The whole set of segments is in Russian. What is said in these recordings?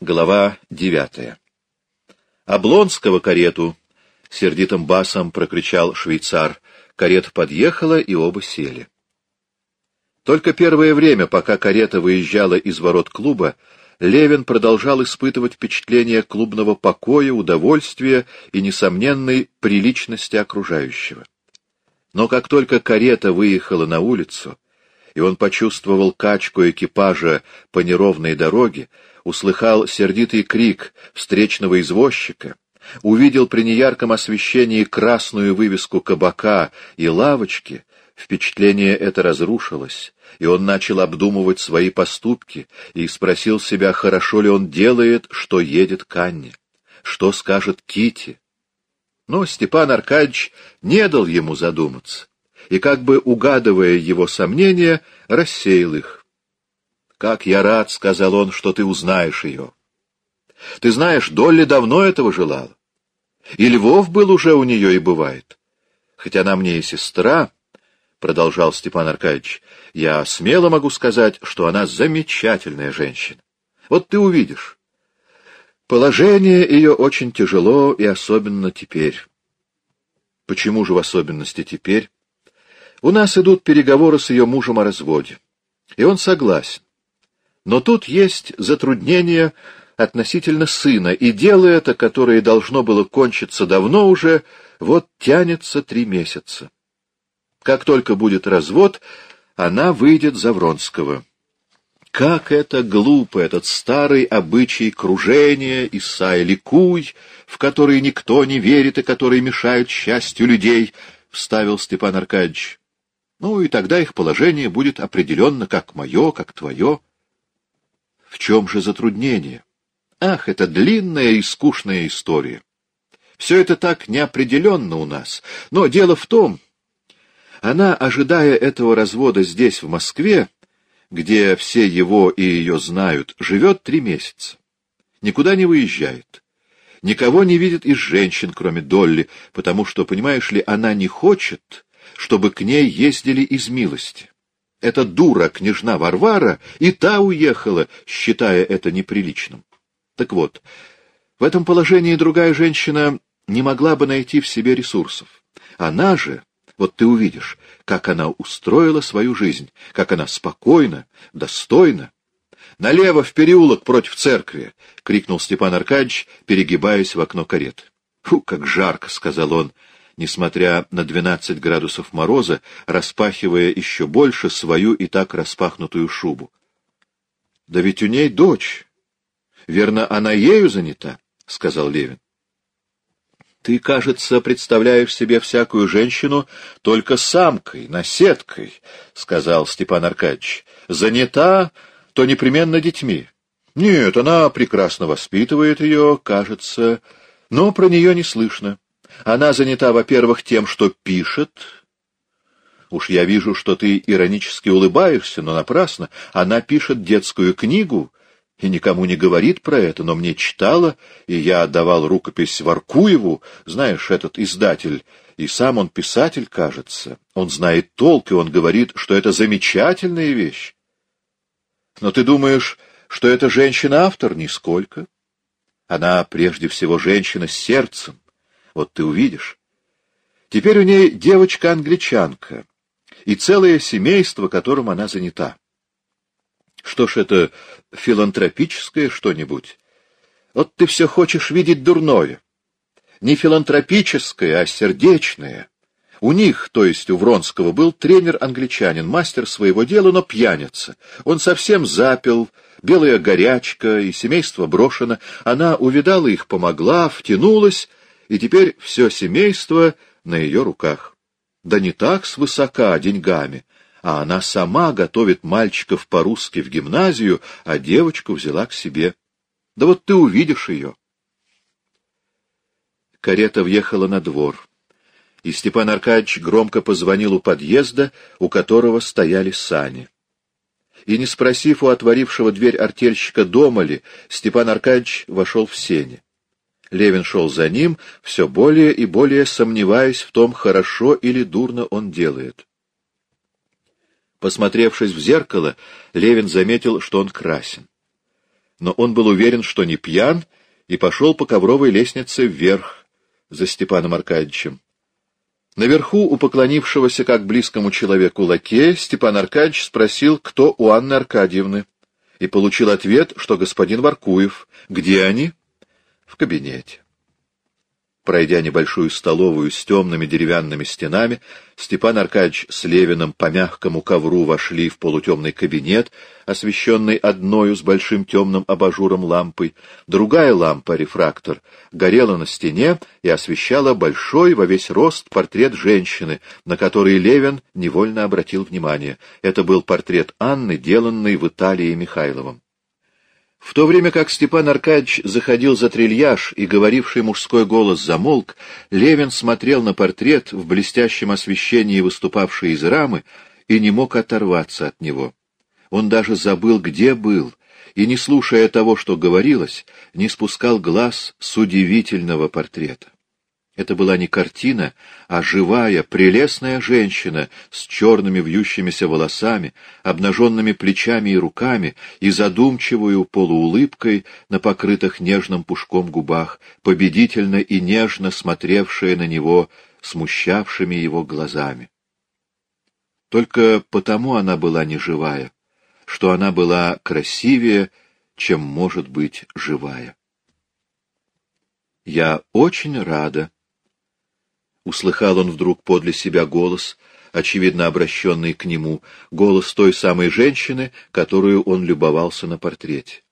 Глава девятая. «Облонского карету!» — сердитым басом прокричал швейцар. Карета подъехала, и оба сели. Только первое время, пока карета выезжала из ворот клуба, Левин продолжал испытывать впечатление клубного покоя, удовольствия и несомненной приличности окружающего. Но как только карета выехала на улицу, и он почувствовал качку экипажа по неровной дороге, услыхал сердитый крик встречного извозчика, увидел при неярком освещении красную вывеску кабака и лавочки, впечатление это разрушилось, и он начал обдумывать свои поступки и спросил себя, хорошо ли он делает, что едет к Анне, что скажет Кити. Но Степан Аркадьевич не дал ему задуматься, и, как бы угадывая его сомнения, рассеял их. «Как я рад», — сказал он, — «что ты узнаешь ее». «Ты знаешь, Долли давно этого желала. И Львов был уже у нее и бывает. Хотя она мне и сестра, — продолжал Степан Аркадьевич, — я смело могу сказать, что она замечательная женщина. Вот ты увидишь. Положение ее очень тяжело, и особенно теперь. Почему же в особенности теперь? У нас идут переговоры с ее мужем о разводе, и он согласен. Но тут есть затруднение относительно сына, и дело это, которое должно было кончиться давно уже, вот тянется три месяца. Как только будет развод, она выйдет за Вронского. Как это глупо, этот старый обычай кружения, Исай ликуй, в который никто не верит и который мешает счастью людей, — вставил Степан Аркадьевич. Ну и тогда их положение будет определенно как мое, как твое. В чем же затруднение? Ах, это длинная и скучная история. Все это так неопределенно у нас. Но дело в том, она, ожидая этого развода здесь, в Москве, где все его и ее знают, живет три месяца. Никуда не выезжает. Никого не видит из женщин, кроме Долли, потому что, понимаешь ли, она не хочет, чтобы к ней ездили из милости. Эта дура, княжна Варвара, и та уехала, считая это неприличным. Так вот, в этом положении другая женщина не могла бы найти в себе ресурсов. Она же, вот ты увидишь, как она устроила свою жизнь, как она спокойна, достойна. «Налево, в переулок, против церкви!» — крикнул Степан Аркадьевич, перегибаясь в окно кареты. «Фу, как жарко!» — сказал он, несмотря на двенадцать градусов мороза, распахивая еще больше свою и так распахнутую шубу. — Да ведь у ней дочь. Верно, она ею занята, — сказал Левин. — Ты, кажется, представляешь себе всякую женщину только самкой, наседкой, — сказал Степан Аркадьевич. — Занята, то непременно детьми. Нет, она прекрасно воспитывает ее, кажется, но про нее не слышно. Она занята, во-первых, тем, что пишет. Уж я вижу, что ты иронически улыбаешься, но напрасно. Она пишет детскую книгу и никому не говорит про это, но мне читала, и я отдавал рукопись Варкуеву, знаешь, этот издатель, и сам он писатель, кажется. Он знает толк, и он говорит, что это замечательная вещь. Но ты думаешь, что эта женщина-автор? Нисколько. Она прежде всего женщина с сердцем, вот ты увидишь. Теперь у ней девочка-англичанка и целое семейство, которым она занята. Что ж это, филантропическое что-нибудь? Вот ты все хочешь видеть дурное. Не филантропическое, а сердечное. У них, то есть у Вронского, был тренер-англичанин, мастер своего дела, но пьяница. Он совсем запил, белая горячка, и семейство брошено. Она увидала их, помогла, втянулась, и теперь все семейство на ее руках. Да не так свысока деньгами, а она сама готовит мальчиков по-русски в гимназию, а девочку взяла к себе. Да вот ты увидишь ее. Карета въехала на двор, и Степан Аркадьевич громко позвонил у подъезда, у которого стояли сани. И, не спросив у отворившего дверь артельщика, дома ли, Степан Аркадьевич вошел в сени. Левин шел за ним, все более и более сомневаясь в том, хорошо или дурно он делает. Посмотревшись в зеркало, Левин заметил, что он красен. но он был уверен, что не пьян, и пошел по ковровой лестнице вверх за Степаном Аркадьевичем. Наверху у поклонившегося как близкому человеку лакея Степан Аркадьевич спросил, кто у Анны Аркадьевны, и получил ответ, что господин Варкуев. Где они? В кабинете. Пройдя небольшую столовую с темными деревянными стенами, Степан Аркадьевич с Левиным по мягкому ковру вошли в полутемный кабинет, освещенный одною с большим темным абажуром лампой. Другая лампа, рефрактор, горела на стене и освещала большой во весь рост портрет женщины, на который Левин невольно обратил внимание. Это был портрет Анны, деланный в Италии Михайловым. В то время как Степан Аркадьевич заходил за трильяж и говоривший мужской голос замолк, Левин смотрел на портрет в блестящем освещении, выступавший из рамы, и не мог оторваться от него. Он даже забыл, где был, и, не слушая того, что говорилось, не спускал глаз с удивительного портрета. Это была не картина, а живая, прелестная женщина с черными вьющимися волосами, обнаженными плечами и руками и задумчивую полуулыбкой на покрытых нежным пушком губах, победительно и нежно смотревшая на него смущавшими его глазами. Только потому она была не живая, что она была красивее, чем может быть живая. «Я очень рада», Услыхал он вдруг подле себя голос, очевидно обращенный к нему, голос той самой женщины, которую он любовался на портрете.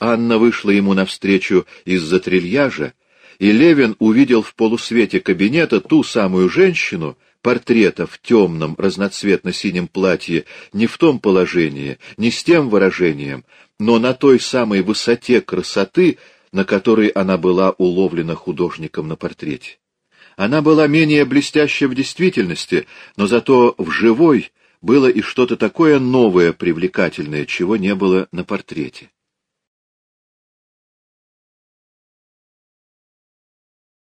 Анна вышла ему навстречу из-за трильяжа, и Левин увидел в полусвете кабинета ту самую женщину, портрета в темном разноцветно-синем платье, не в том положении, не с тем выражением, но на той самой высоте красоты, на которой она была уловлена художником на портрете. Она была менее блестящая в действительности, но зато в живой было и что-то такое новое, привлекательное, чего не было на портрете.